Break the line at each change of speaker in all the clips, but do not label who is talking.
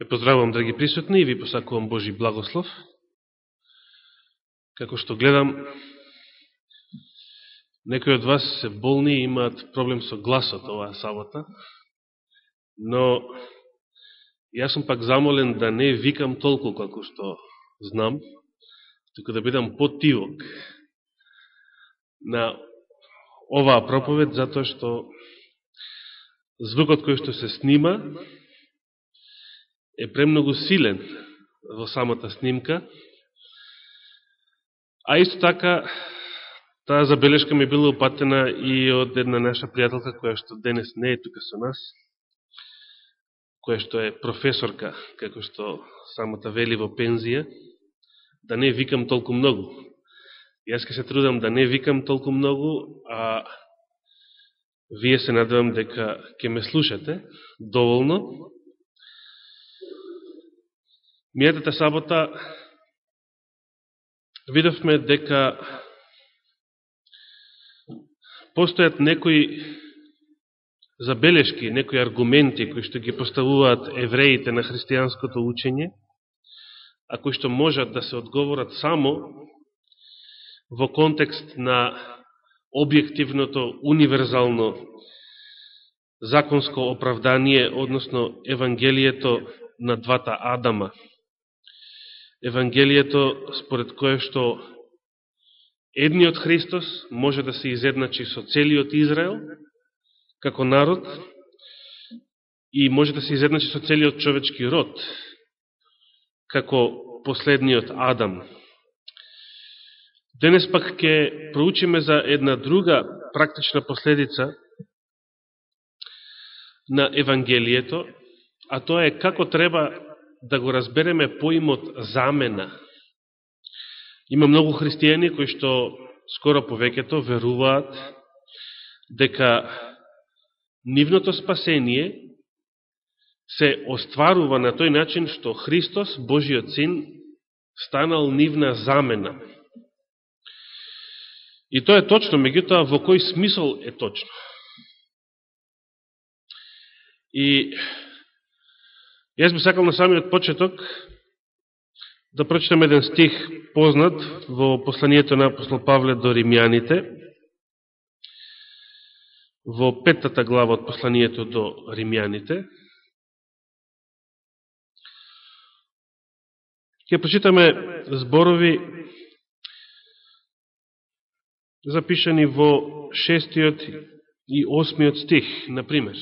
Ве поздравувам, драги присутни, и ви посакувам Божи благослов. Како што гледам, некои од вас се болни и имаат проблем со гласот оваа сабота, но јас сум пак замолен да не викам толку како што знам, туку да бидам потивок на оваа проповед, затоа што звукот кој што се снима е премногу силен во самата снимка, а исто така таа забелешка ми била упатена и од една наша пријателка која што денес не е тука со нас, која што е професорка, како што самата вели во пензија, да не викам толку многу. Јас ке се трудам да не викам толку многу, а вие се надевам дека ќе ме слушате доволно, Мијатата сабота видовме дека постојат некои забелешки, некои аргументи кои што ги поставуваат евреите на христијанското учење, а кои што можат да се одговорат само во контекст на објективното, универзално законско оправдание, односно Евангелието на двата Адама – Евангелието според кое што едниот Христос може да се изедначи со целиот Израел како народ и може да се изедначи со целиот човечки род како последниот Адам. Денес пак ќе проучиме за една друга практична последица на Евангелието, а тоа е како треба да го разбереме поимот замена. Има многу христијани кои што скоро повеќето веруваат дека нивното спасение се остварува на тој начин што Христос, Божиот Син, станал нивна замена. И тоа е точно, меѓутоа во кој смисол е точно? И Јас би сакал на самиот почеток да прочитам еден стих познат во посланието на апостол Павле до римјаните, во петата глава од посланието до римјаните. Ке прочитаме зборови запишани во шестиот и осмиот стих, например.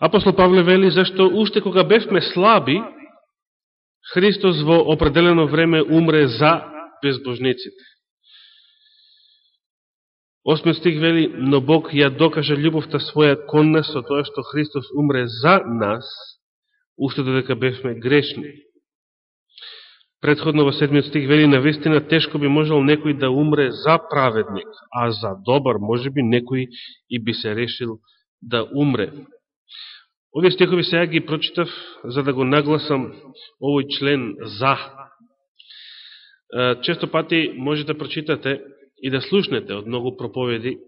Апостол Павле вели, зашто уште кога бевме слаби, Христос во определено време умре за безбожниците. Осмиот стих вели, но Бог ја докаже љубовта своја кон нас со тоа што Христос умре за нас, уште додека бевме грешни. Предходно во седмиот стих вели, на вистина тешко би можел некој да умре за праведник, а за добар може би некој и би се решил да умре. Овие стихови сега ги прочитав за да го нагласам овој член за. Често пати може да прочитате и да слушнете од многу проповеди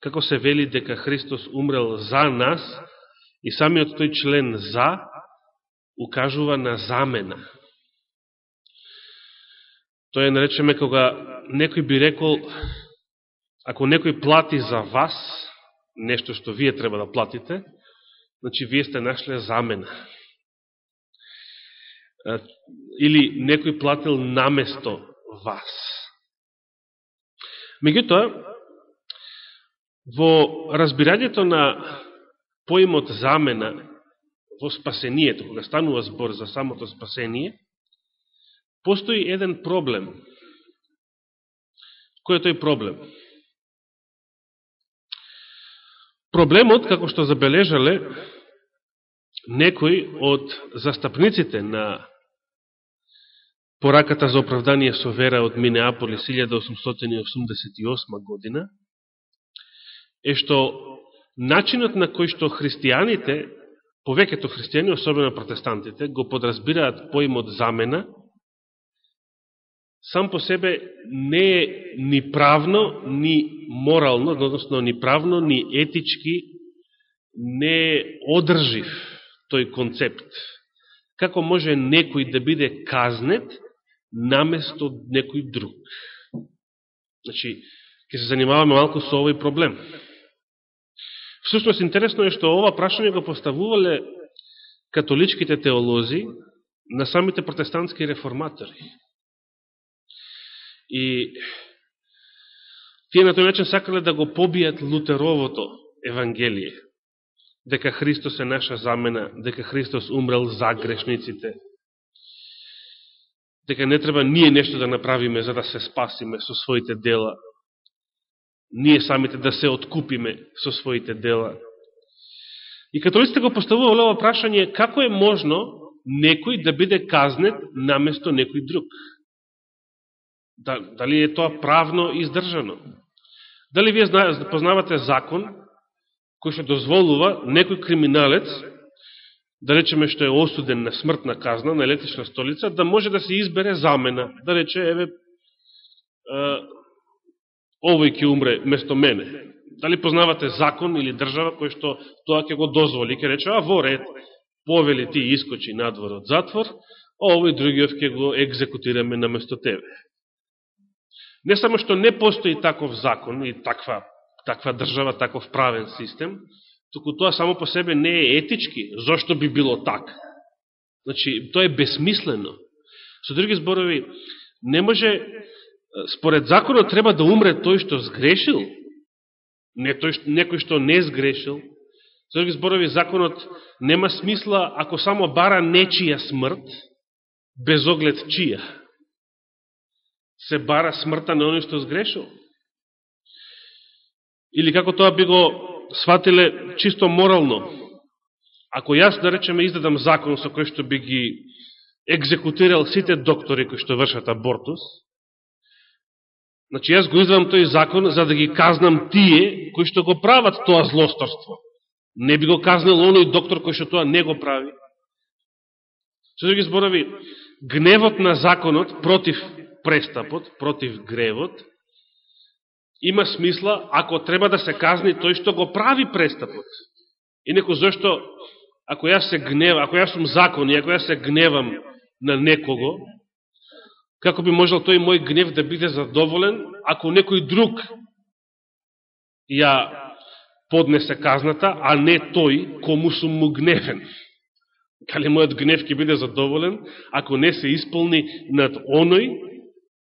како се вели дека Христос умрел за нас и самиот тој член за укажува на замена. Тоа е наречеме кога некој би рекол ако некој плати за вас нешто што вие треба да платите, Значи, вие сте нашле замена. Или некој платил наместо вас. Меѓутоа, во разбирањето на поимот замена во спасението, кога станува збор за самото спасение, постои еден проблем. Кој е тој проблем? Проблемот, како што забележале, некои од застапниците на пораката за оправдание со вера од Минеаполис 1888 година, е што начинот на кој што христијаните, повеќето христијани, особено протестантите, го подразбираат поимот замена, сам по себе не е ни правно, ни морално, односно ни правно, ни етички не одржив тој концепт. Како може некој да биде казнет наместо некој друг? Значи, ќе се занимаваме малку со овој проблем. Всушност, интересно е што ова прашање го поставувале католичките теолози на самите протестантски реформатори. И тие на тој начин сакале да го побијат Лутеровото Евангелие, дека Христос е наша замена, дека Христос умрел за грешниците, дека не треба ние нешто да направиме за да се спасиме со своите дела, ние самите да се откупиме со своите дела. И католиците го поставува ова прашање, како е можно некој да биде казнет наместо некој друг? Да, дали е тоа правно издржано? Дали вие познавате закон кој што дозволува некој криминалец, да речеме што е осуден на смртна казна, на електрична столица, да може да се избере замена, да рече, еве, овој ќе умре место мене. Дали познавате закон или држава кој што тоа ќе го дозволи, ќе рече, а во ред, повели ти искочи надвор од затвор, а овој другиот ќе го екзекутираме на место тебе. Не само што не постои таков закон и таква, таква држава, таков правен систем, туку тоа само по себе не е етички. Зошто би било така? Значи, тоа е бесмислено. Со други зборови, не може, според законот треба да умре тој што сгрешил, не тој, некој што не сгрешил. Со други зборови, законот нема смисла ако само бара нечија смрт, без оглед чија се бара смртта на оној што сгрешил? Или како тоа би го сватиле чисто морално? Ако јас, да речеме, издадам закон со кој што би ги екзекутирал сите доктори кои што вршат абортус, значи јас го издадам тој закон за да ги казнам тие кои што го прават тоа злосторство. Не би го казнил оној доктор кој што тоа не го прави. Со други да зборови, гневот на законот против престапот, против гревот, има смисла ако треба да се казни тој што го прави престапот. Инако зашто, ако јас се гневам, ако јас сум закон и ако јас се гневам на некого, како би можел тој мој гнев да биде задоволен, ако некој друг ја поднесе казната, а не тој кому сум му гневен. Кали мојот гнев ќе биде задоволен, ако не се исполни над оној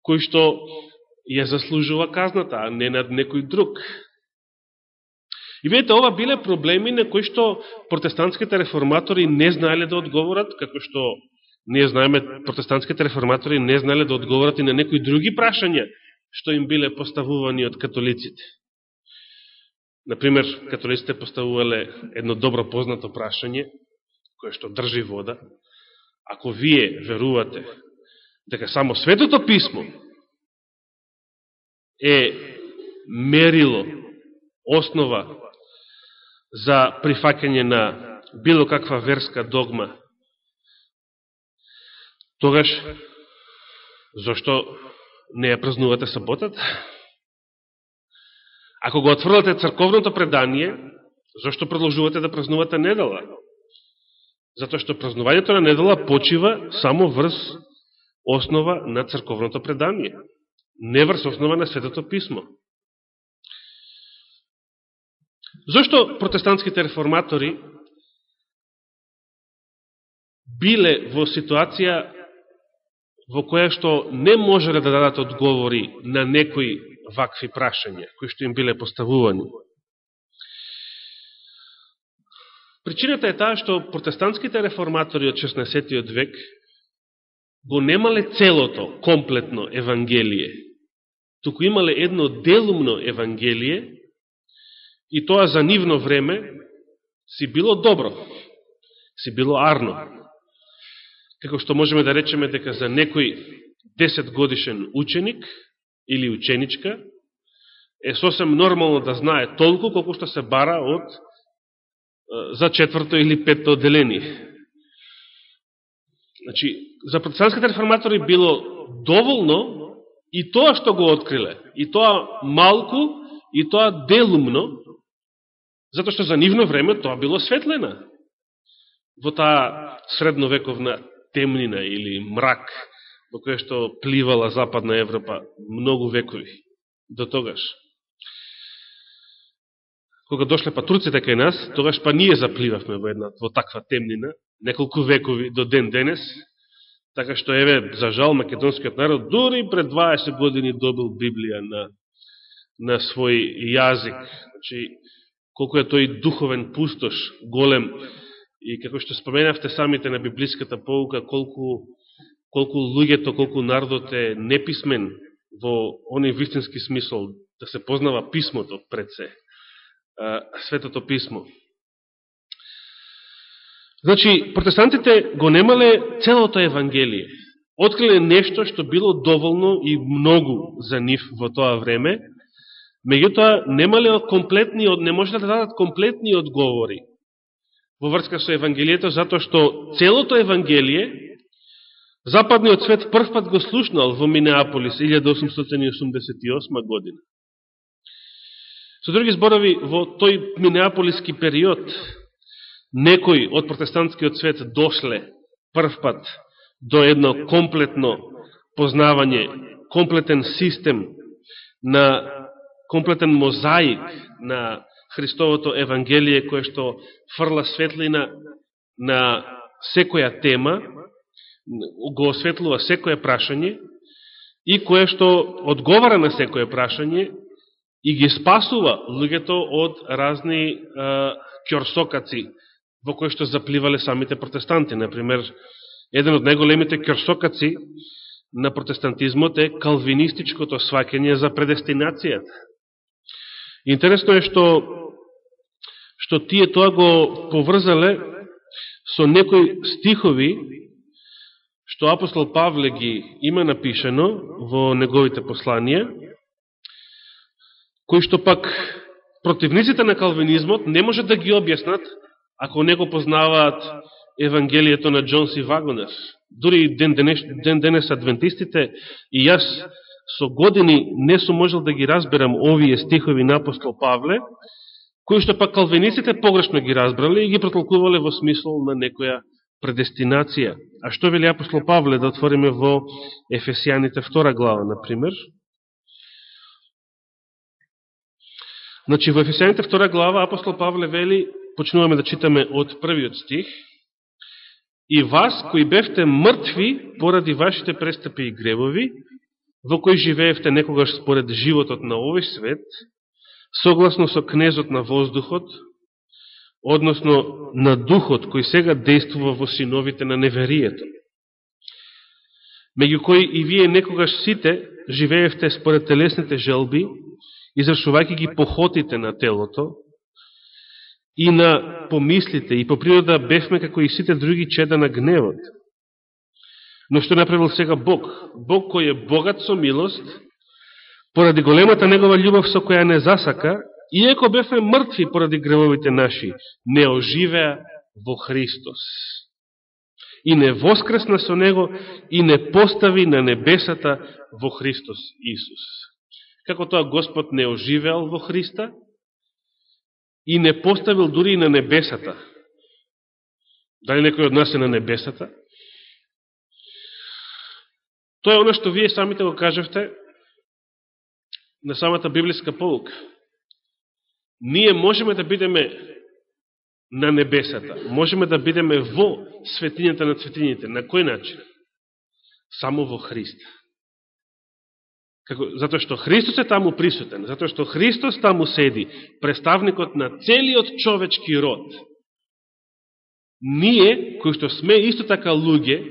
кој што ја заслужува казната, а не над некој друг. И видите, ова биле проблеми на кои што протестантските реформатори не знаеле да одговорат, како што ние знаеме протестантските реформатори не знаеле да одговорат и на некои други прашања што им биле поставувани од католиците. Например, католиците поставувале едно добро познато прашање, кое што држи вода. Ако вие верувате дека само Светото Писмо е мерило, основа за прифакање на било каква верска догма, тогаш зашто не ја празнувате саботата? Ако го отврлате црковното предание, зашто продолжувате да празнувате недела? Затоа што празнувањето на недела почива само врз основа на црковното предание, не врз основа на Светото Писмо. Зошто протестантските реформатори биле во ситуација во која што не можеле да дадат одговори на некои вакви прашања, кои што им биле поставувани. Причината е таа што протестантските реформатори од 16. век го немале целото, комплетно Евангелие, туку имале едно делумно Евангелие и тоа за нивно време си било добро, си било арно. Како што можеме да речеме дека за некој 10 годишен ученик или ученичка е сосем нормално да знае толку колку што се бара од за четврто или петто отделение. Значи, за протестантските реформатори било доволно и тоа што го откриле, и тоа малку, и тоа делумно, Затоа што за нивно време тоа било светлена. Во таа средновековна темнина или мрак во која што пливала Западна Европа многу векови до тогаш. Кога дошле па турците кај нас, тогаш па ние запливавме во една во таква темнина, неколку векови до ден денес, така што еве за жал македонскиот народ дури пред 20 години добил Библија на на свој јазик. Значи, колку е тој духовен пустош, голем, и како што споменавте самите на библиската поука, колку, колку луѓето, колку народот е неписмен во оној вистински смисол, да се познава писмото пред се, светото писмо. Значи, протестантите го немале целото Евангелие. Откриле нешто што било доволно и многу за нив во тоа време, Меѓутоа, немале комплетни, не можеле да дадат комплетни одговори во врска со Евангелието, затоа што целото Евангелие, Западниот свет првпат го слушнал во Минеаполис 1888 година. Со други зборови, во тој Минеаполиски период, некои од протестантскиот свет дошле првпат до едно комплетно познавање, комплетен систем на комплетен мозаик на Христовото Евангелие, кое што фрла светлина на секоја тема, го осветлува секоја прашање и кое што одговара на секоја прашање и ги спасува луѓето од разни е, кјорсокаци во кој што запливале самите протестанти. Например, еден од најголемите крсокаци на протестантизмот е калвинистичкото свакење за предестинацијата. Интересно е што што тие тоа го поврзале со некои стихови што апостол Павле ги има напишено во неговите посланија, кои што пак противниците на калвинизмот не може да ги објаснат ако не го познаваат Евангелието на Джон Си Вагонер. Дори ден денес, ден денес адвентистите и јас со години не сум можел да ги разберам овие стихови на апостол Павле, кои што пак Калвинистите погрешно ги разбрали и ги протолкувале во смисол на некоја предестинација. А што вели апостол Павле да отвориме во Ефесијаните втора глава, например? Значи, во Ефесијаните втора глава апостол Павле вели, почнуваме да читаме од првиот стих, и вас кои бевте мртви поради вашите престапи и гребови, во кои живеевте некогаш според животот на овој свет, согласно со кнезот на воздухот, односно на духот кој сега действува во синовите на неверието. Меѓу кои и вие некогаш сите живеевте според телесните желби, израшувајќи ги похотите на телото и на помислите, и по природа бевме како и сите други чеда на гневот. Но што направил сега Бог? Бог кој е богат со милост, поради големата негова љубов со која не засака, иеко бевме мртви поради гревовите наши, не оживеа во Христос. И не воскресна со Него, и не постави на небесата во Христос Исус. Како тоа Господ не оживеал во Христа, и не поставил дури и на небесата. Дали некој од нас е на небесата? Тоа е оно што вие самите го кажевте на самата библиска полука. Ние можеме да бидеме на небесата, можеме да бидеме во светињата на светињите. На кој начин? Само во Христа. Како, затоа што Христос е таму присутен, затоа што Христос таму седи, представникот на целиот човечки род. Ние, кои што сме исто така луѓе,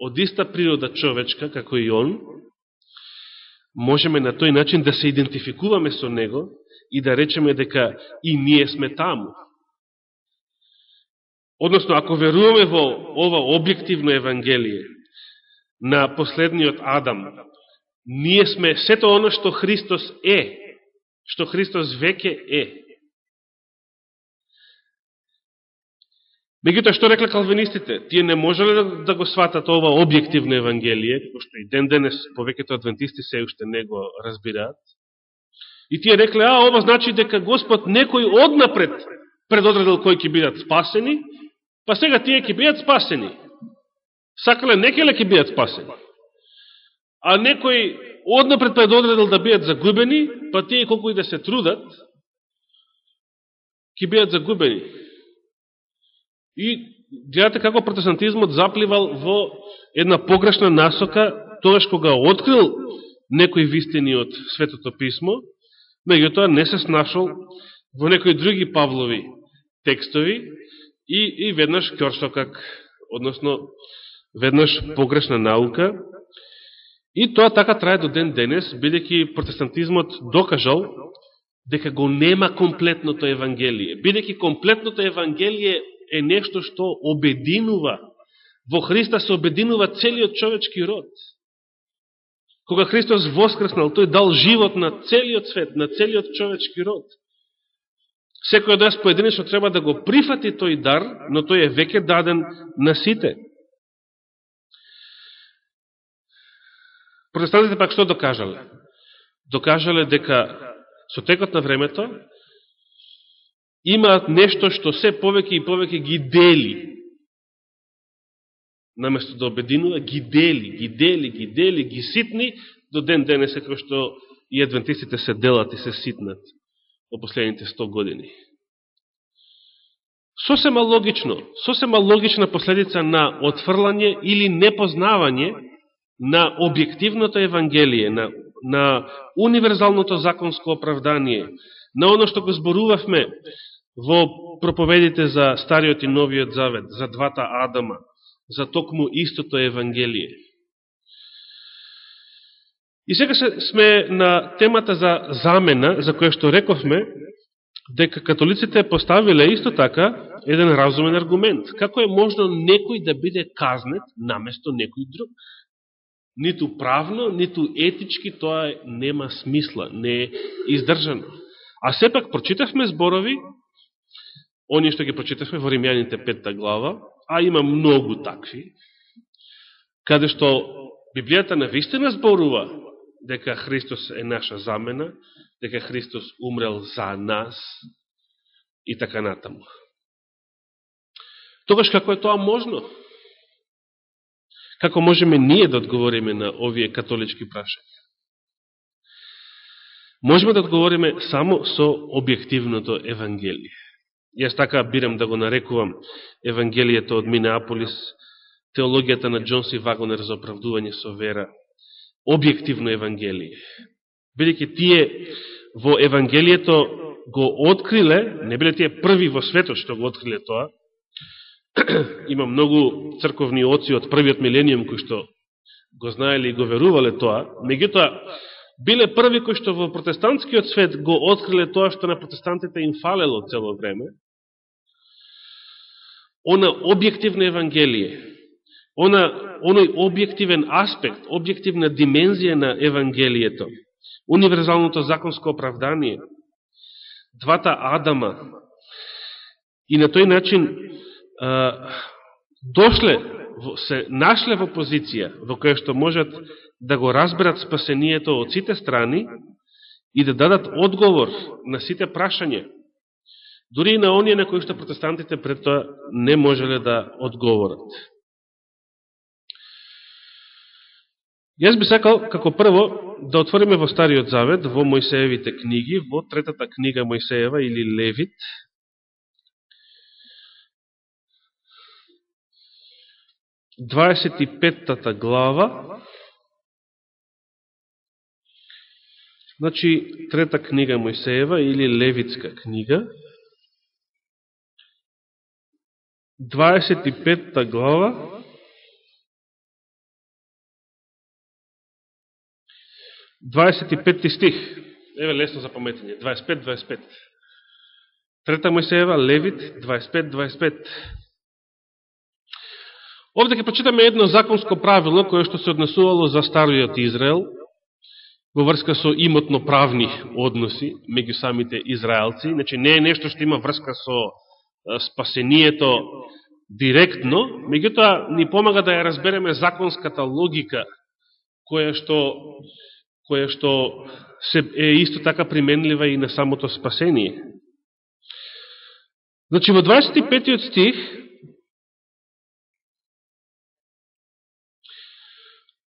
од иста природа човечка, како и Он, можеме на тој начин да се идентификуваме со Него и да речеме дека и ние сме таму. Односно, ако веруваме во ова објективно Евангелие на последниот Адам, ние сме сето оно што Христос е, што Христос веќе е. Меѓутоа, што рекле калвинистите? Тие не можеле да, да го сватат ова објективно Евангелие, како што и ден денес повеќето адвентисти се уште не го разбираат. И тие рекле, а, ова значи дека Господ некој однапред предодредил кои ќе бидат спасени, па сега тие ќе бидат спасени. Сакале некеле ќе бидат спасени. А некој однапред па предодредил да бидат загубени, па тие колку и да се трудат, ќе бидат загубени. И гледате како протестантизмот запливал во една погрешна насока, тогаш кога открил некои вистини од Светото Писмо, меѓутоа не се снашол во некои други Павлови текстови и, и веднаш кјорсокак, односно веднаш погрешна наука. И тоа така трае до ден денес, бидеќи протестантизмот докажал дека го нема комплетното Евангелие. Бидеќи комплетното Евангелие е нешто што обединува. Во Христа се обединува целиот човечки род. Кога Христос воскреснал, тој дал живот на целиот свет, на целиот човечки род. Секој од нас поединечно треба да го прифати тој дар, но тој е веќе даден на сите. Протестантите пак што докажале? Докажале дека со текот на времето имаат нешто што се повеќе и повеќе ги дели. Наместо да обединува, ги дели, ги дели, ги дели, ги ситни, до ден денес е што и адвентистите се делат и се ситнат во последните 100 години. Сосема логично, сосема логична последица на отфрлање или непознавање на објективното Евангелие, на, на универзалното законско оправдание, на оно што го зборувавме во проповедите за Стариот и Новиот Завет, за двата Адама, за токму истото Евангелие. И сега сме на темата за замена, за која што рековме, дека католиците поставиле исто така еден разумен аргумент. Како е можно некој да биде казнет наместо некој друг? Ниту правно, ниту етички тоа нема смисла, не е издржано. А сепак прочитавме зборови оние што ги прочитавме во Римјаните петта глава, а има многу такви, каде што Библијата на вистина зборува дека Христос е наша замена, дека Христос умрел за нас и така натаму. Тогаш како е тоа можно? Како можеме ние да одговориме на овие католички прашања? Можеме да одговориме само со објективното Евангелие. Јас така бирам да го нарекувам Евангелието од Минеаполис, теологијата на Джонси Вагонер за оправдување со вера, објективно Евангелие. Бидеќи тие во Евангелието го откриле, не биле тие први во светот што го откриле тоа, има многу црковни оци од првиот милениум кои што го знаеле и го верувале тоа, меѓутоа биле први кои што во протестантскиот свет го откриле тоа што на протестантите им фалело цело време, она објективно Евангелие, она, оној објективен аспект, објективна димензија на Евангелието, универзалното законско оправдание, двата Адама, и на тој начин дошле, се нашле во позиција во која што можат да го разберат спасението од сите страни и да дадат одговор на сите прашања, дури и на оние на кои што протестантите пред тоа не можеле да одговорат. Јас би сакал, како прво, да отвориме во Стариот Завет, во Мојсеевите книги, во третата книга Мојсеева или Левит, 25-тата глава, значи трета книга Мојсеева или Левитска книга, 25-та глава, 25 стих, еве лесно за пометење, 25-25. Трета Мојсеева, Левит, 25-25. Овде ќе почитаме едно законско правило кое што се однесувало за Стариот Израел во врска со имотно правни односи меѓу самите израелци. Значи не е нешто што има врска со спасението директно, меѓутоа ни помага да ја разбереме законската логика која што која што се е исто така применлива и на самото спасение. Значи, во 25 стих,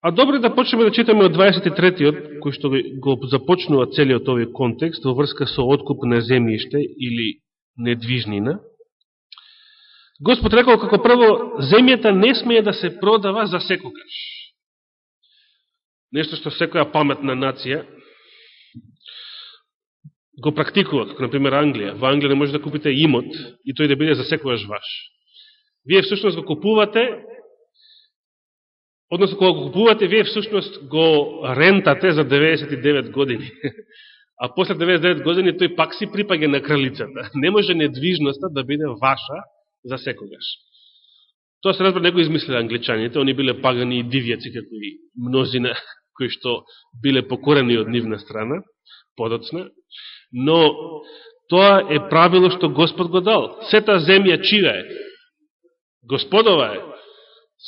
а добро да почнеме да читаме од 23-тиот, кој што го започнува целиот овој контекст во врска со откуп на земјиште или недвижнина. Господ рекол како прво, земјата не смее да се продава за секогаш. Нешто што секоја паметна нација го практикува, како например Англија. Во Англија не може да купите имот и тој да биде за секојаш ваш. Вие всушност го купувате, односно кога го купувате, вие всушност го рентате за 99 години. А после 99 години тој пак си припаѓа на кралицата. Не може недвижноста да биде ваша за секогаш. Тоа се разбра него измислили англичаните, они биле пагани и дивјаци, како и мнозина кои што биле покорени од нивна страна, подоцна но тоа е правило што Господ го дал. Сета земја чија е? Господова е.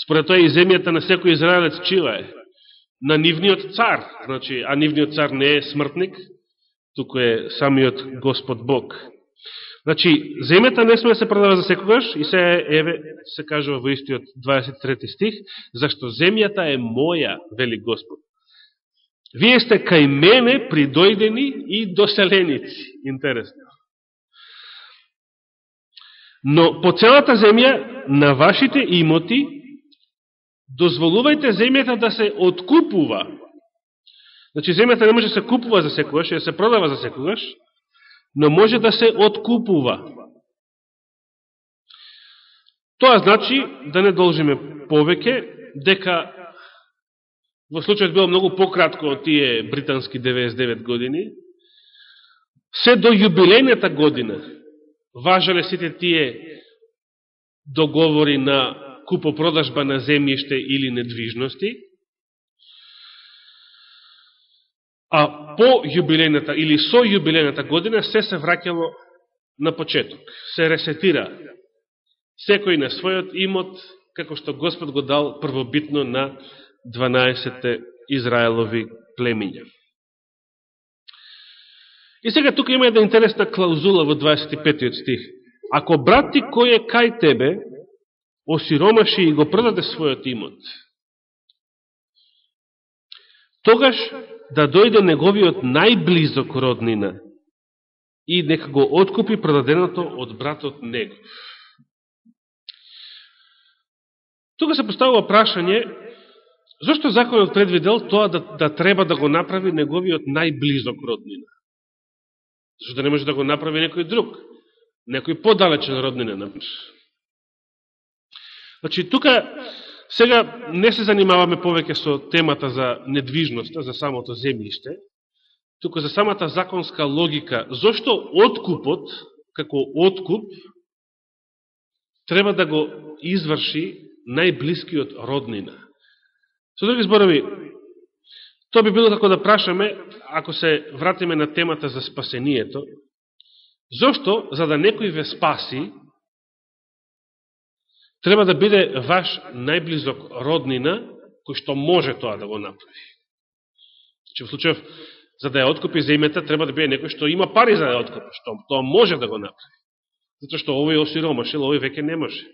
Според тоа и земјата на секој израелец чија е? На нивниот цар. Значи, а нивниот цар не е смртник, туку е самиот Господ Бог. Значи, земјата не сме да се продава за секогаш и се, еве, се кажува во истиот 23 стих, зашто земјата е моја, вели Господ. Вие сте кај мене придојдени и доселеници. Интересно. Но по целата земја, на вашите имоти, дозволувајте земјата да се откупува. Значи, земјата не може да се купува за секогаш, да се продава за секогаш, но може да се откупува. Тоа значи да не должиме повеќе, дека во случајот било многу пократко од тие британски 99 години, се до јубилејната година важале сите тие договори на купопродажба на земјиште или недвижности, а по јубилејната или со јубилејната година се се враќало на почеток, се ресетира секој на својот имот, како што Господ го дал првобитно на 12 Израелови племиња. И сега тука има една интересна клаузула во 25 стих. Ако брат ти кој е кај тебе, осиромаши и го продаде својот имот, тогаш да дојде неговиот најблизок роднина и нека го откупи продаденото од братот негов. Тука се поставува прашање Зошто законот предвидел тоа да, да треба да го направи неговиот најблизок роднина? зашто да не може да го направи некој друг? Некој подалечен роднина, например. Значи, тука сега не се занимаваме повеќе со темата за недвижноста, за самото земјиште, туку за самата законска логика. Зошто откупот, како откуп, треба да го изврши најблискиот роднина? Со други зборови, тоа би било како да прашаме, ако се вратиме на темата за спасението, зошто, за да некој ве спаси, треба да биде ваш најблизок роднина, кој што може тоа да го направи. Че значи, во случајов, за да ја откупи земјата, треба да биде некој што има пари за да ја откупи, што тоа може да го направи. Затоа што овој осиромашил, овој веќе не може.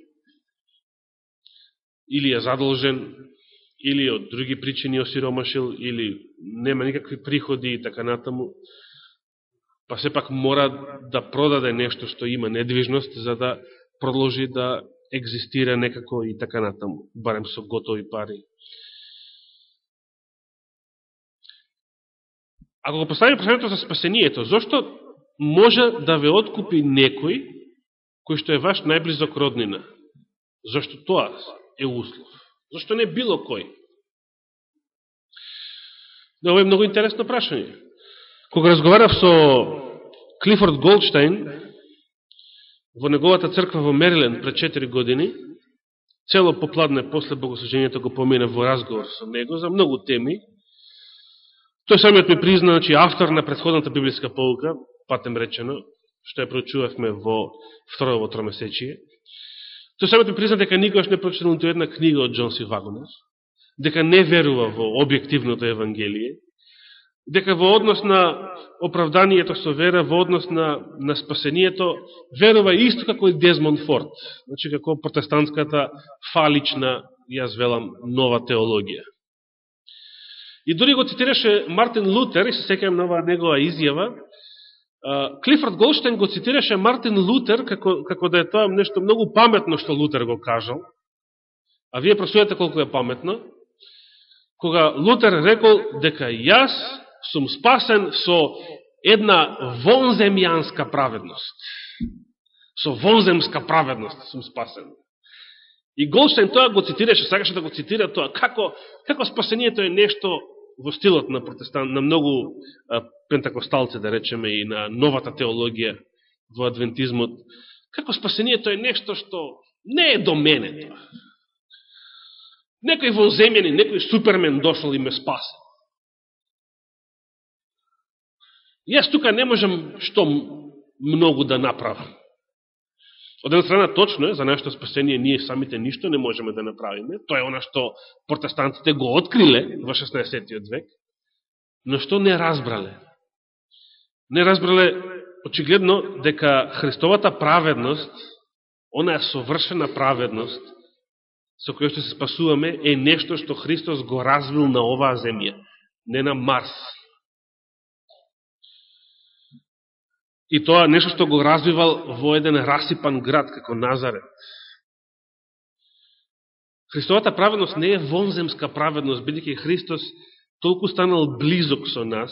Или е задолжен, или од други причини осиромашил, или нема никакви приходи и така натаму, па сепак мора да продаде нешто што има недвижност, за да продолжи да екзистира некако и така натаму, барем со готови пари. Ако да го поставим прашањето за спасението, зошто може да ве откупи некој кој што е ваш најблизок роднина? зошто тоа е услов? зошто не било кој? Да, Но Ово е многу интересно прашање. Кога разговарав со Клифорд Голдштайн во неговата црква во Мерилен пред 4 години, цело попладне после богослужењето го помина во разговор со него за многу теми, тој самиот ми призна, значи, автор на предходната библиска полука, патем речено, што ја проучувавме во второво тромесечие, Тој самиот ми призна дека никогаш не прочитал ниту една книга од Джон Си Вагонер, дека не верува во објективното Евангелие, дека во однос на оправданието со вера, во однос на, на спасението, верува исто како и Дезмон Форд, значи како протестантската фалична, јас велам, нова теологија. И дори го цитираше Мартин Лутер, и се секам на негова изјава, Клифорд Голштен го цитираше Мартин Лутер како, како да е тоа нешто многу паметно што Лутер го кажал, а вие просуете колку е паметно, кога Лутер рекол дека јас сум спасен со една вонземјанска праведност. Со вонземска праведност сум спасен. И Голштейн тоа го цитираше, сакаше да го цитира тоа, како, како спасението е нешто во стилот на протестант, на многу а, пентакосталци, да речеме, и на новата теологија во адвентизмот, како спасението е нешто што не е до мене тоа. Некој вонземјани, некој супермен дошол и ме спаси. Јас тука не можам што многу да направам. Од една страна точно е, за нашето спасение ние самите ништо не можеме да направиме. Тоа е она што протестантите го откриле во 16. век. Но што не разбрале? Не разбрале очигледно дека Христовата праведност, она е совршена праведност, со која што се спасуваме, е нешто што Христос го развил на оваа земја, не на Марс. И тоа нешто што го развивал во еден расипан град, како Назарет. Христовата праведност не е вонземска праведност, бидеќи Христос толку станал близок со нас,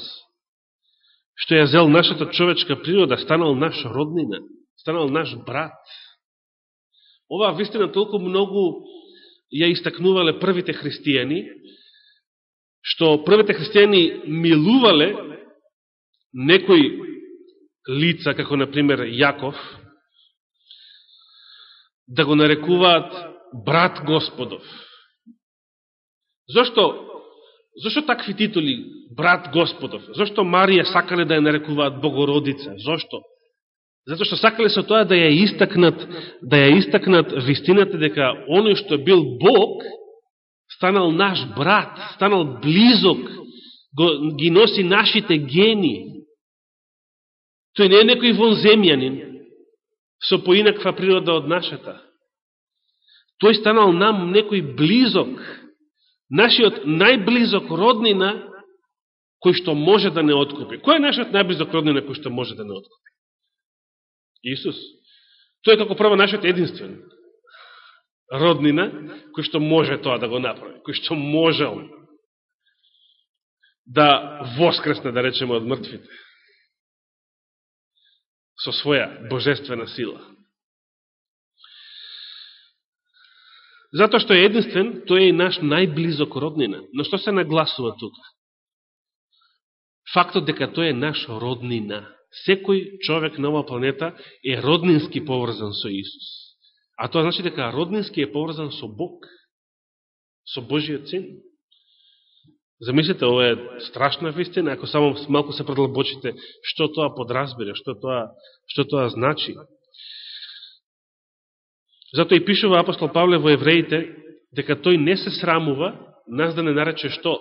што ја зел нашата човечка природа, станал наш роднина, станал наш брат. Ова вистина толку многу ја истакнувале првите христијани, што првите христијани милувале некои лица, како например Јаков, да го нарекуваат брат Господов. Зошто? Зошто такви титули брат Господов? Зошто Марија сакале да ја нарекуваат Богородица? Зошто? Зато што сакале со тоа да ја истакнат, да ја истакнат вистината дека оној што бил Бог станал наш брат, станал близок, го, ги носи нашите гени, Тој не е некој вонземјанин со поинаква природа од нашата. Тој станал нам некој близок, нашиот најблизок роднина, кој што може да не откупи. Кој е нашиот најблизок роднина кој што може да не откупи? Исус. Тој е како прво нашиот единствен роднина, кој што може тоа да го направи, кој што можел да воскресне, да речеме, од мртвите со своја божествена сила. Зато што е единствен, тој е и наш најблизок роднина. Но што се нагласува тука? Фактот дека тој е наш роднина. Секој човек на оваа планета е роднински поврзан со Исус. А тоа значи дека роднински е поврзан со Бог, со Божиот Син. Замислите, ова е страшна вистина, ако само малку се продлабочите што тоа подразбира, што тоа, што тоа значи. Зато и пишува апостол Павле во Евреите, дека тој не се срамува нас да не нарече што?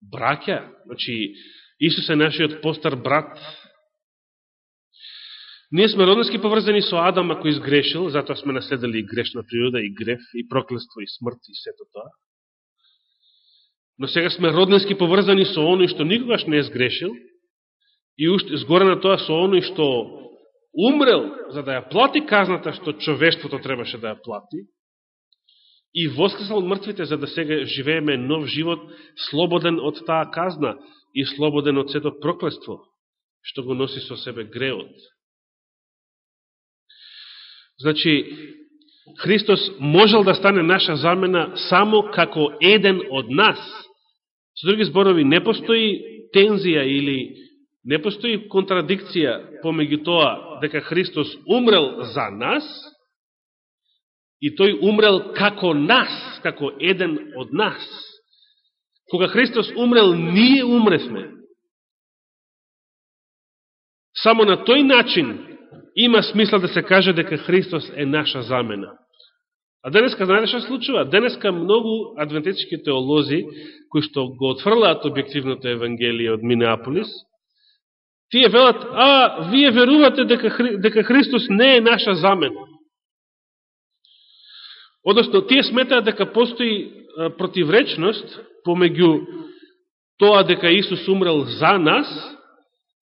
Браќа. Значи, Исус е нашиот постар брат. Ние сме роднески поврзани со Адам кој изгрешил, затоа сме наследили и грешна природа, и греф, и проклество, и смрт, и сето тоа но сега сме роднински поврзани со оној што никогаш не е сгрешил и уште згоре на тоа со оној што умрел за да ја плати казната што човештвото требаше да ја плати и воскресал од мртвите за да сега живееме нов живот слободен од таа казна и слободен од сето проклество што го носи со себе греот. Значи, Христос можел да стане наша замена само како еден од нас – Со други зборови, не постои тензија или не постои контрадикција помеѓу тоа дека Христос умрел за нас и тој умрел како нас, како еден од нас. Кога Христос умрел, ние умревме. Само на тој начин има смисла да се каже дека Христос е наша замена. А денеска, знаете што случува? Денеска многу адвентистички теолози, кои што го отфрлаат објективното Евангелие од Минеаполис, тие велат, а, вие верувате дека, дека Христос не е наша замена. Односно, тие сметаат дека постои противречност помеѓу тоа дека Исус умрел за нас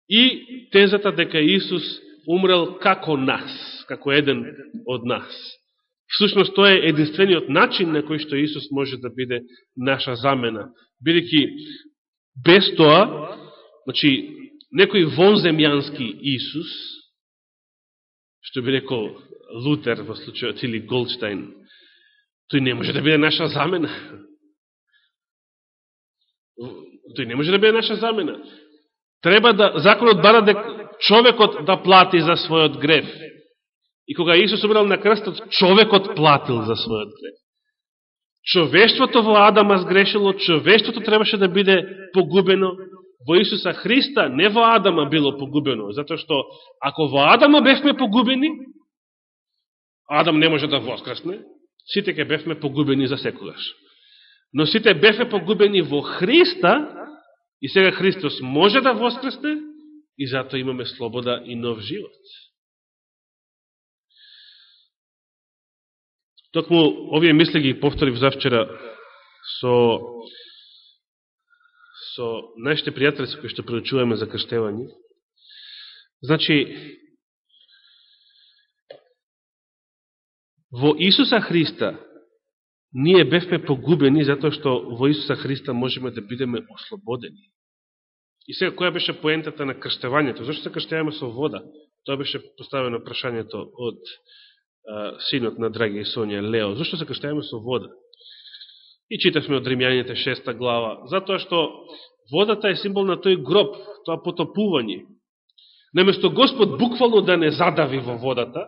и тезата дека Исус умрел како нас, како еден од нас. Всушност, тоа е единствениот начин на кој што Исус може да биде наша замена. Бидеќи без тоа, значи, некој вонземјански Исус, што би рекол Лутер во случајот или Голдштайн, тој не може да биде наша замена. Тој не може да биде наша замена. Треба да, законот бара дека човекот да плати за својот греф. И кога Исус умрел на крстот, човекот платил за својот грех. Човештвото во Адама сгрешило, човештвото требаше да биде погубено. Во Исуса Христа, не во Адама било погубено. Затоа што, ако во Адама бевме погубени, Адам не може да воскресне, сите ке бевме погубени за секогаш. Но сите бевме погубени во Христа, и сега Христос може да воскресне, и затоа имаме слобода и нов живот. Токму, овие мисли ги повторив завчера со, со нашите пријатели со кои што приучуваме за крштевање. Значи, во Исуса Христа ние бевме погубени затоа што во Исуса Христа можеме да бидеме ослободени. И сега, која беше поентата на крштевањето? Зошто се крштеваме со вода? Тоа беше поставено прашањето од синот на Драги и Сонја Лео. Зошто се крштајаме со вода? И читавме од Римјаните шеста глава. Затоа што водата е символ на тој гроб, тоа потопување. Наместо Господ буквално да не задави во водата,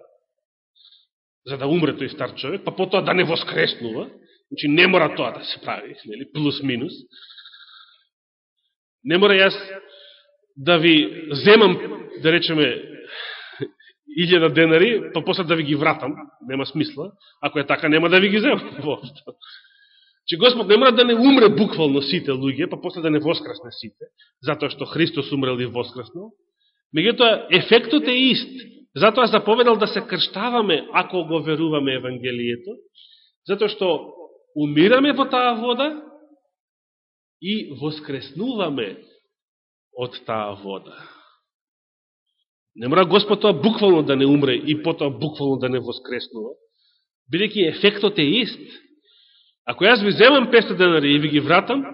за да умре тој стар човек, па потоа да не воскреснува, значи не мора тоа да се прави, нели, плюс-минус. Не мора јас да ви земам, да речеме, илјада денари, па после да ви ги вратам, нема смисла, ако е така, нема да ви ги земам воопшто. Че Господ не мора да не умре буквално сите луѓе, па после да не воскресне сите, затоа што Христос умрел и воскреснал. Меѓутоа, ефектот е ист. Затоа заповедал да се крштаваме ако го веруваме Евангелието, затоа што умираме во таа вода и воскреснуваме од таа вода. Не мора Господ тоа буквално да не умре и потоа буквално да не воскреснува, бидеќи ефектот е ист. Ако јас ви земам 500 денари и ви ги вратам,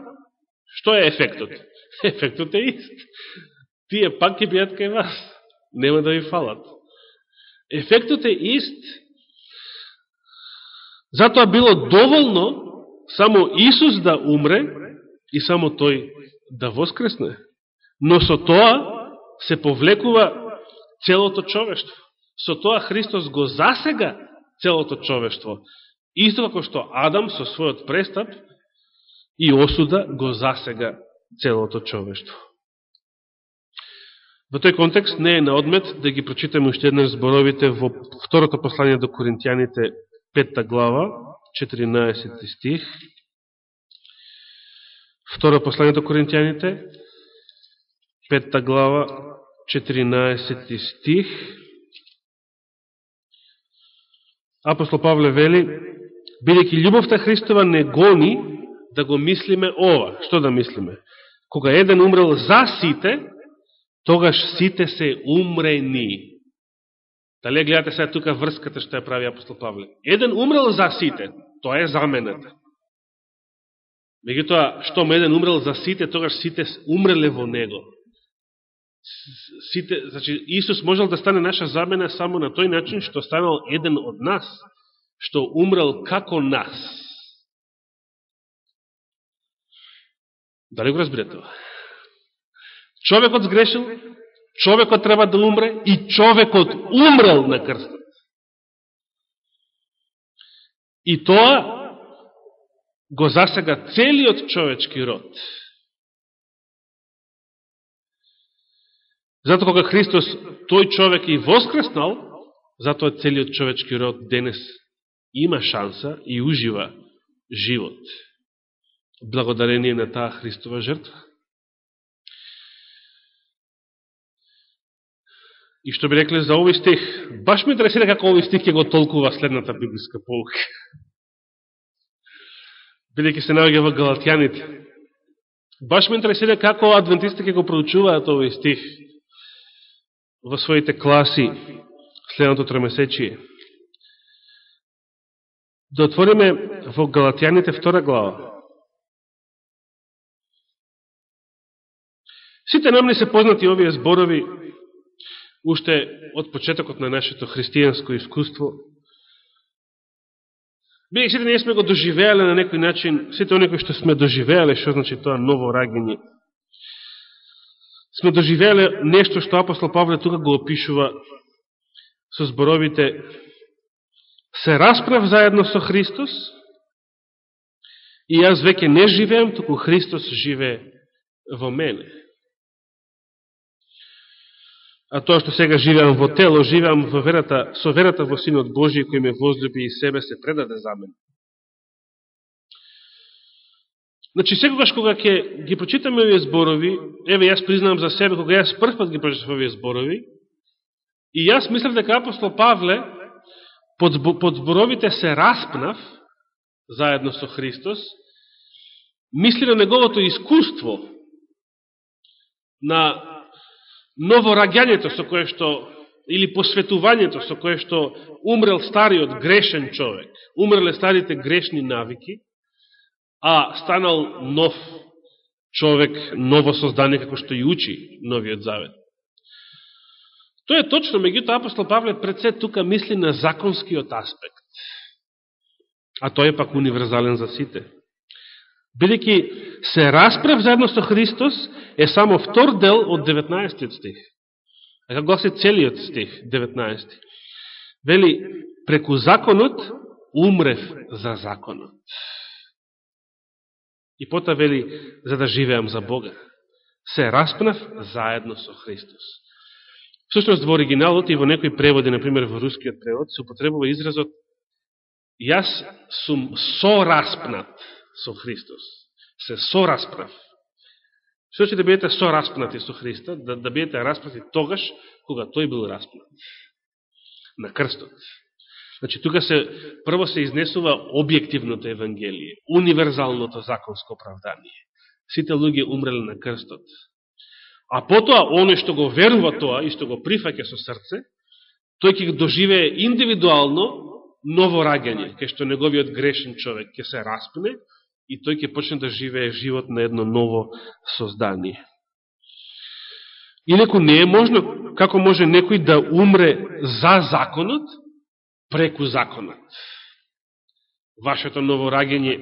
што е ефектот? Ефектот е ист. Тие пак ќе бијат кај вас. Нема да ви фалат. Ефектот е ист. Затоа било доволно само Исус да умре и само Тој да воскресне. Но со тоа се повлекува целото човештво. Со тоа Христос го засега целото човештво. Исто како што Адам со својот престап и осуда го засега целото човештво. Во тој контекст не е на одмет да ги прочитаме уште еднаш зборовите во второто послание до Коринтијаните, петта глава, 14 стих. Второ послание до Коринтијаните, петта глава, 14 стих. Апостол Павле вели, бидејќи љубовта Христова не гони да го мислиме ова. Што да мислиме? Кога еден умрел за сите, тогаш сите се умрени. Дали гледате сега тука врската што ја прави апостол Павле? Еден умрел за сите, тоа е замената. Меѓутоа, што еден умрел за сите, тогаш сите умреле во него сите, значи, Исус можел да стане наша замена само на тој начин што станал еден од нас, што умрел како нас. Дали го разбирате ова? Човекот сгрешил, човекот треба да умре и човекот умрел на крстот. И тоа го засега целиот човечки род. Зато кога Христос, тој човек и воскреснал, затоа целиот човечки род денес има шанса и ужива живот, благодарение на таа Христова жртва. И што би рекле за овој стих, баш ме интересира како овој стих ќе го толкува следната библиска полука. Бидејќи се наоѓа во Галатјаните. Баш ме интересира како адвентистите ќе го проучуваат овој стих во своите класи следното тремесечие. Да отвориме во Галатјаните втора глава. Сите нам не се познати овие зборови уште од почетокот на нашето христијанско искуство. Бие сите ние сме го доживеале на некој начин, сите оние кои што сме доживеале, што значи тоа ново раѓање, сме доживеле нешто што апостол Павле тука го опишува со зборовите се расправ заедно со Христос и јас веќе не живеам, туку Христос живе во мене. А тоа што сега живеам во тело, живеам во верата, со верата во Синот Божиј кој ме возлюби и себе се предаде за мене. Значи, секогаш кога ќе ги прочитаме овие зборови, еве јас признавам за себе, кога јас прв пат ги прочитав овие зборови, и јас мислев дека апостол Павле под, под зборовите се распнав, заедно со Христос, мисли на неговото искуство, на новораѓањето со кое што или посветувањето со кое што умрел стариот грешен човек, умреле старите грешни навики, а станал нов човек, ново создание, како што и учи Новиот Завет. Тоа е точно, меѓутоа апостол Павле пред се тука мисли на законскиот аспект. А тој е пак универзален за сите. Бидеќи се расправ заедно со Христос е само втор дел од 19 стих. А како гласи целиот стих, 19. Вели, преку законот умрев за законот. И пота вели, за да живеам за Бога. Се распнав заедно со Христос. Всушност во оригиналот и во некои преводи, например во рускиот превод, се употребува изразот Јас сум сораспнат со Христос. Се сорасправ. Што ќе да бидете сораспнати со Христа? Да, да бидете распнати тогаш, кога тој бил распнат. На крстот. Значи, тука се, прво се изнесува објективното Евангелие, универзалното законско оправдание. Сите луѓе умрели на крстот. А потоа, оној што го верува тоа и што го прифаќа со срце, тој ќе доживее индивидуално ново раѓање, кај што неговиот грешен човек ќе се распне и тој ќе почне да живее живот на едно ново создание. Инаку не е можно, како може некој да умре за законот, преку законот. Вашето новораѓање,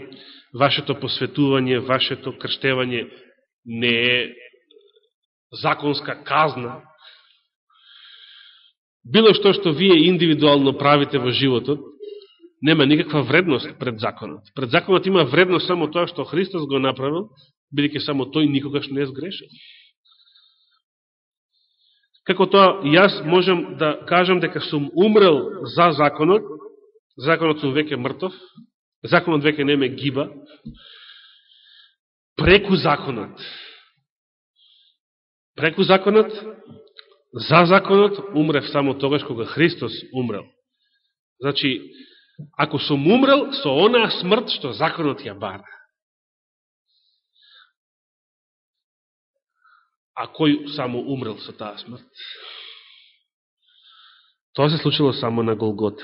вашето посветување, вашето крштевање не е законска казна, било што што вие индивидуално правите во животот, нема никаква вредност пред законот. Пред законот има вредност само тоа што Христос го направил, бидеќи само тој никогаш не е сгрешен. Како тоа, јас можам да кажам дека сум умрел за законот, законот сум веќе мртов, законот веќе не ме гиба, преку законот. Преку законот За законот умрев само тогаш кога Христос умрел. Значи, ако сум умрел со онаа смрт што законот ја бара. А кој само умрел со таа смрт? Тоа се случило само на Голгота.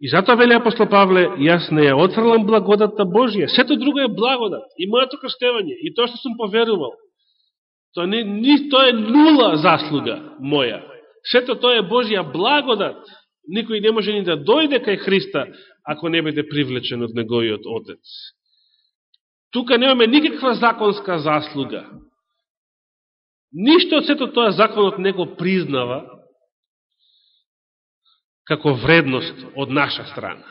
И затоа вели апостол Павле, јас не ја отфрлам благодатта Божија. Сето друго е благодат. И моето крштевање, и тоа што сум поверувал, Тоа, не, не, тоа е нула заслуга моја. Сето тоа е Божија благодат. Никој не може ни да дојде кај Христа, ако не биде привлечен од Неговиот Отец. Тука немаме никаква законска заслуга. Ништо од сето тоа законот не го признава како вредност од наша страна.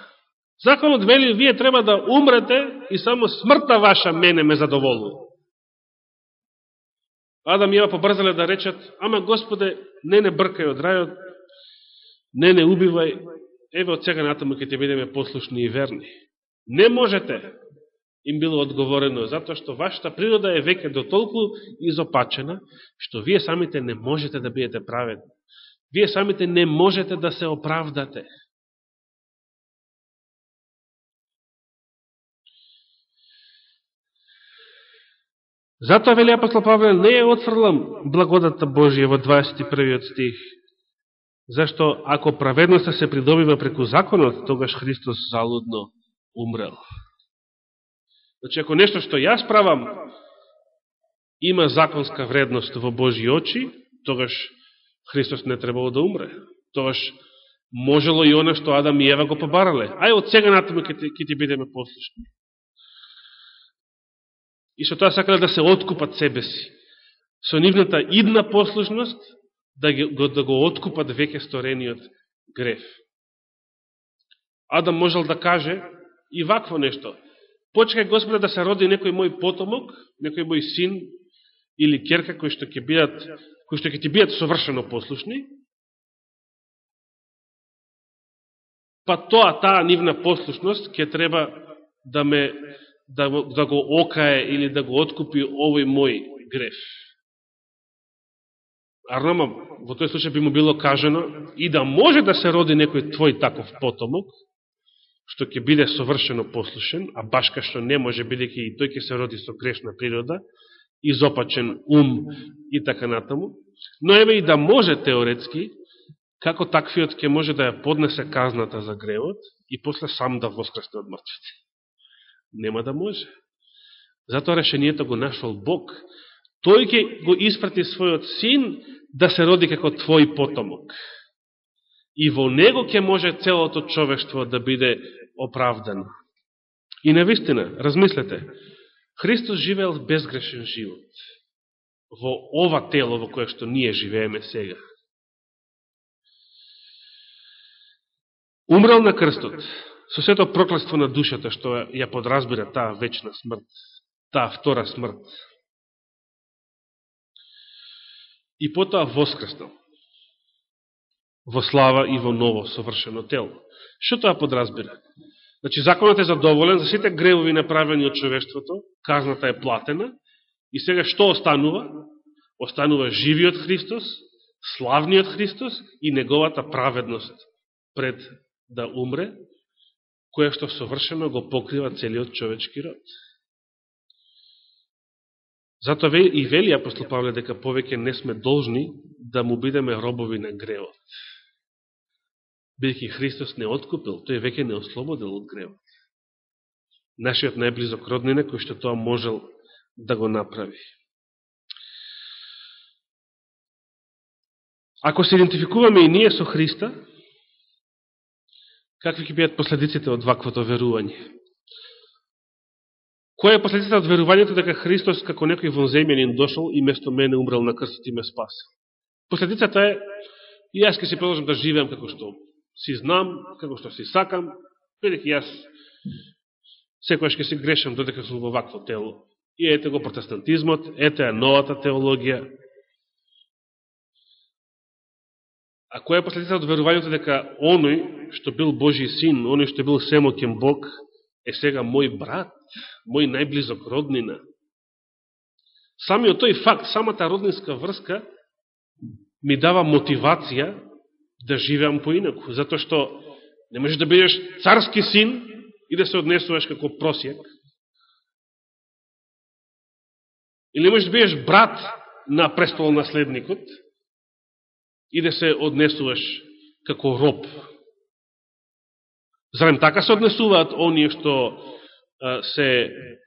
Законот вели, вие треба да умрете и само смртта ваша мене ме задоволува. Адам и Ева побрзале да речат, ама Господе, не не бркај од рајот, Не, не убивај, еве од сега натаму ќе те бидеме послушни и верни. Не можете, им било одговорено, затоа што вашата природа е веќе до толку изопачена, што вие самите не можете да бидете праведни. Вие самите не можете да се оправдате. Затоа, вели апостол Павле, не е отфрлам благодата Божија во 21 стих, зашто ако праведноста се придобива преку законот, тогаш Христос залудно умрел. Значи, ако нешто што јас правам има законска вредност во Божи очи, тогаш Христос не требало да умре. Тогаш можело и она што Адам и Ева го побарале. Ај од сега натаму ке, ке ти бидеме послушни. И со тоа сакале да се откупат себе си. Со нивната идна послушност да го, да го откупат веќе сторениот греф. Адам можел да каже и вакво нешто. Почекај Господа да се роди некој мој потомок, некој мој син или керка кои што ќе бидат кои што ќе ти бидат совршено послушни, па тоа, таа нивна послушност ќе треба да ме да, да го окае или да го откупи овој мој греф. Арнома, во тој случај би му било кажено и да може да се роди некој твој таков потомок, што ќе биде совршено послушен, а башка што не може, бидеќи и тој ќе се роди со грешна природа, изопачен ум и така натаму. Но еве и да може теоретски, како таквиот ќе може да ја поднесе казната за гревот и после сам да воскресне од мртвите. Нема да може. Затоа решението го нашол Бог. Тој ќе го испрати својот син да се роди како твој потомок. И во него ќе може целото човештво да биде оправдано. И навистина, размислете, Христос живеел безгрешен живот во ова тело во кое што ние живееме сега. Умрал на крстот, со сето проклество на душата што ја подразбира таа вечна смрт, таа втора смрт. И потоа воскреснал во слава и во ново совршено тело. Што тоа подразбира? Значи, законот е задоволен за сите гревови направени од човештвото, казната е платена, и сега што останува? Останува живиот Христос, славниот Христос и неговата праведност пред да умре, која што совршено го покрива целиот човечки род. Зато и вели апостол Павле дека повеќе не сме должни да му бидеме робови на гревот бидеќи Христос не откупил, тој веќе не ослободил од гревот. Нашиот најблизок роднина, кој што тоа можел да го направи. Ако се идентификуваме и ние со Христа, какви ќе бидат последиците од ваквото верување? Која е последицата од верувањето дека Христос како некој вонземјанин дошол и место мене умрел на крстот и ме спасил? Последицата е и јас ке се продолжам да живеам како што си знам, како што си сакам, бидеќи јас секојаш ќе се грешам додека сум во вакво тело. И ете го протестантизмот, ете е новата теологија. А која е последица од верувањето дека оној што бил Божи син, оној што бил семокен Бог, е сега мој брат, мој најблизок роднина. Самиот тој факт, самата роднинска врска ми дава мотивација да живеам поинаку, затоа што не можеш да бидеш царски син и да се однесуваш како просјак. Или не можеш да бидеш брат на престолонаследникот и да се однесуваш како роб. Зарем така се однесуваат оние што се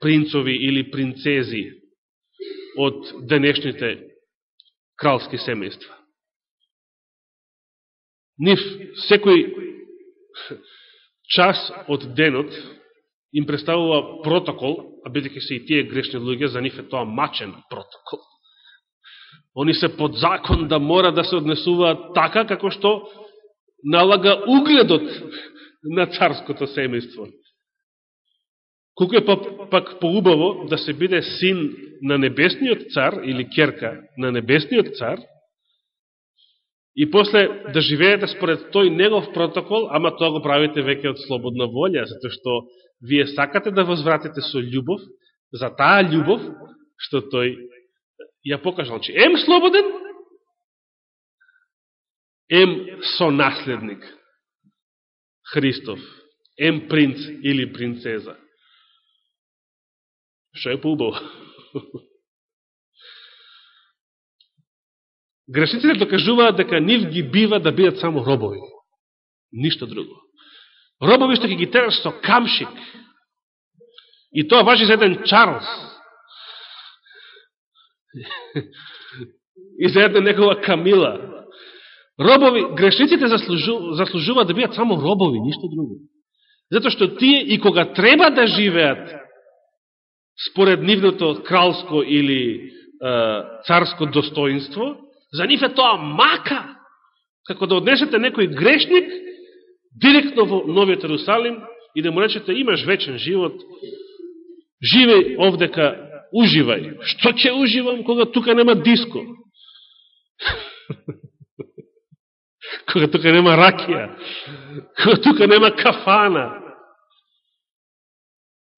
принцови или принцези од денешните кралски семејства? Нив секој час од денот им представува протокол, а бидеќи се и тие грешни луѓе, за нив е тоа мачен протокол. Они се под закон да мора да се однесуваат така како што налага угледот на царското семејство. Колко е пак, пак поубаво да се биде син на небесниот цар или керка на небесниот цар, И после да живеете според тој негов протокол, ама тоа го правите веќе од слободна волја, затоа што вие сакате да возвратите со љубов, за таа љубов, што тој ја покажал, че значи, ем слободен, ем сонаследник Христов, ем принц или принцеза. Што е поубаво? Грешниците докажуваат дека нив ги бива да бидат само робови. Ништо друго. Робови што ги тераш со камшик. И тоа важи за еден Чарлз. И за една негова Камила. Робови, грешниците заслужу, заслужуваат да бидат само робови, ништо друго. Затоа што тие и кога треба да живеат според нивното кралско или е, царско достоинство, За нив е тоа мака, како да однесете некој грешник директно во Новиот Ерусалим и да му речете имаш вечен живот, живеј овдека, уживај. Што ќе уживам кога тука нема диско? кога тука нема ракија? Кога тука нема кафана?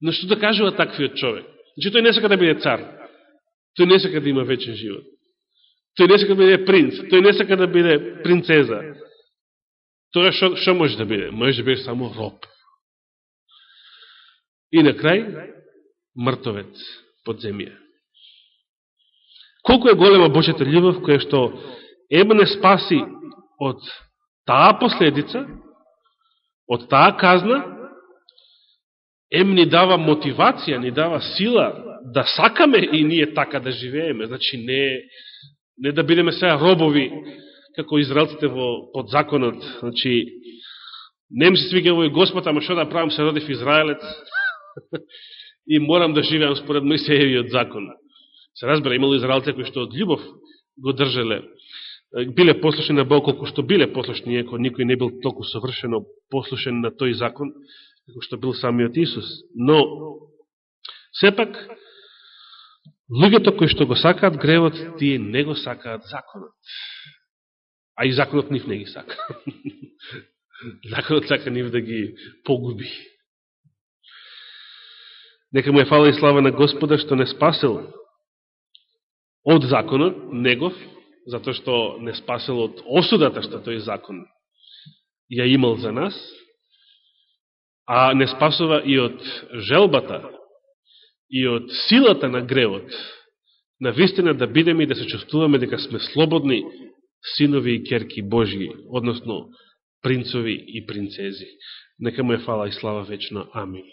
Но што да кажува таквиот човек? Значи тој не сака да биде цар. Тој не сака да има вечен живот. Тој не сака да биде принц, тој не сака да биде принцеза. Тоа што, што може да биде? Може да биде само роб. И на крај, мртовец под земја. Колко е голема Божјата љубов, која што ема не спаси од таа последица, од таа казна, ем ни дава мотивација, ни дава сила да сакаме и ние така да живееме. Значи, не не да бидеме сега робови, како израелците во под законот, значи, не ми се свига овој Господ, ама што да правам, се родив Израелец и морам да живеам според Моисеевиот закон. Се разбира, имало израелци кои што од љубов го држале, биле послушни на Бог, колко што биле послушни, ако никој не бил толку совршено послушен на тој закон, како што бил самиот Исус. Но, сепак, Луѓето кои што го сакаат гревот, тие не го сакаат законот. А и законот нив не ги сака. законот сака нив да ги погуби. Нека му е фала и слава на Господа што не спасил од законот, негов, затоа што не спасил од осудата што тој закон ја имал за нас, а не спасува и од желбата и од силата на гревот, на вистина да бидеме и да се чувствуваме дека сме слободни синови и керки Божии, односно принцови и принцези. Нека му е фала и слава вечна, Амин.